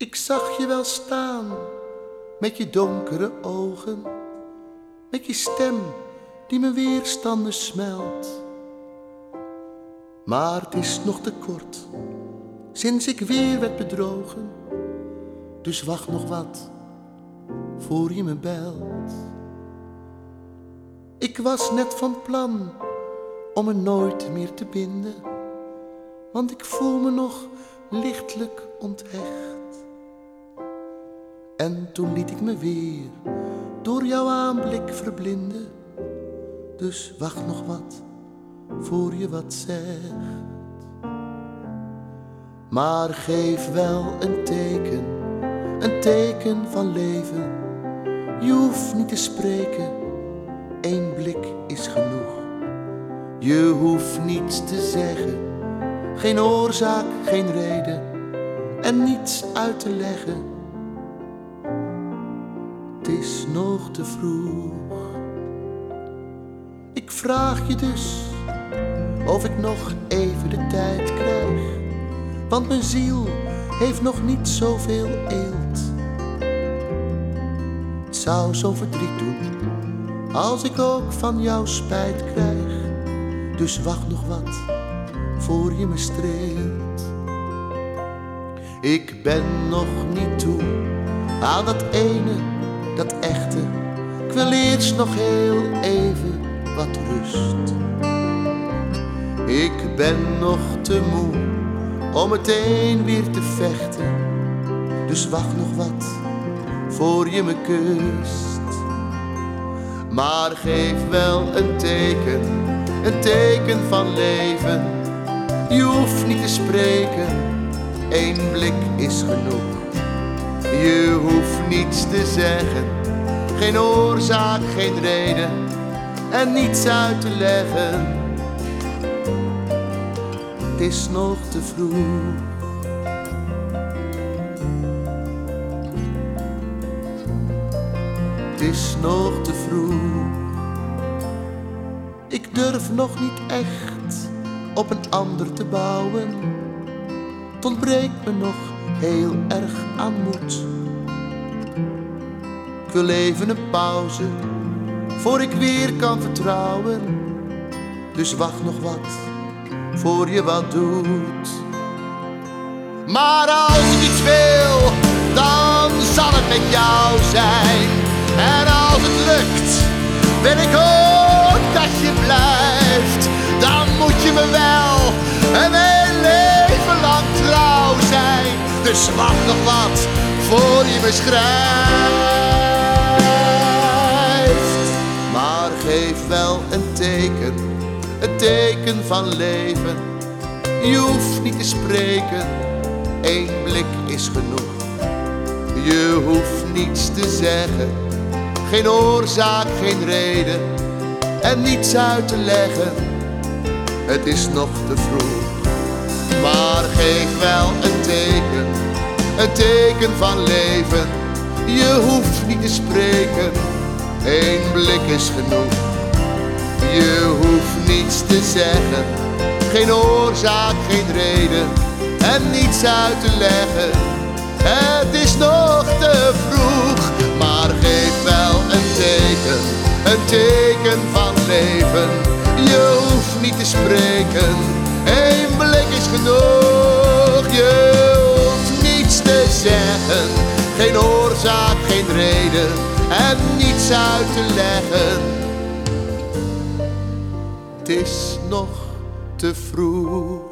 Ik zag je wel staan met je donkere ogen, met je stem die mijn weerstanden smelt. Maar het is nog te kort sinds ik weer werd bedrogen, dus wacht nog wat voor je me belt. Ik was net van plan om me nooit meer te binden, want ik voel me nog lichtelijk onthecht. En toen liet ik me weer door jouw aanblik verblinden. Dus wacht nog wat voor je wat zegt. Maar geef wel een teken, een teken van leven. Je hoeft niet te spreken, één blik is genoeg. Je hoeft niets te zeggen, geen oorzaak, geen reden en niets uit te leggen is nog te vroeg. Ik vraag je dus of ik nog even de tijd krijg, want mijn ziel heeft nog niet zoveel eelt. Het zou zo verdriet doen als ik ook van jou spijt krijg, dus wacht nog wat voor je me streelt. Ik ben nog niet toe aan dat ene dat echte. Ik wil eerst nog heel even wat rust. Ik ben nog te moe om meteen weer te vechten. Dus wacht nog wat voor je me kust. Maar geef wel een teken, een teken van leven. Je hoeft niet te spreken, één blik is genoeg. Je hoeft niets te zeggen, geen oorzaak, geen reden en niets uit te leggen. Het is nog te vroeg. Het is nog te vroeg. Ik durf nog niet echt op een ander te bouwen. Het ontbreekt me nog heel erg aan moed. Ik wil even een pauze, voor ik weer kan vertrouwen. Dus wacht nog wat, voor je wat doet. Maar als ik iets wil, dan zal het met jou zijn. En als het lukt, wil ik ook dat je blijft. Dan moet je me wel een heel leven lang trouw zijn. Dus wacht nog wat, voor je me schrijft. Geef wel een teken, een teken van leven. Je hoeft niet te spreken, één blik is genoeg. Je hoeft niets te zeggen, geen oorzaak, geen reden en niets uit te leggen. Het is nog te vroeg, maar geef wel een teken, een teken van leven. Je hoeft niet te spreken, één blik is genoeg. Je hoeft niets te zeggen, geen oorzaak, geen reden en niets uit te leggen. Het is nog te vroeg, maar geef wel een teken, een teken van leven. Je hoeft niet te spreken, één blik is genoeg. Je hoeft niets te zeggen, geen oorzaak, geen reden en niets uit te leggen. Is nog te vroeg.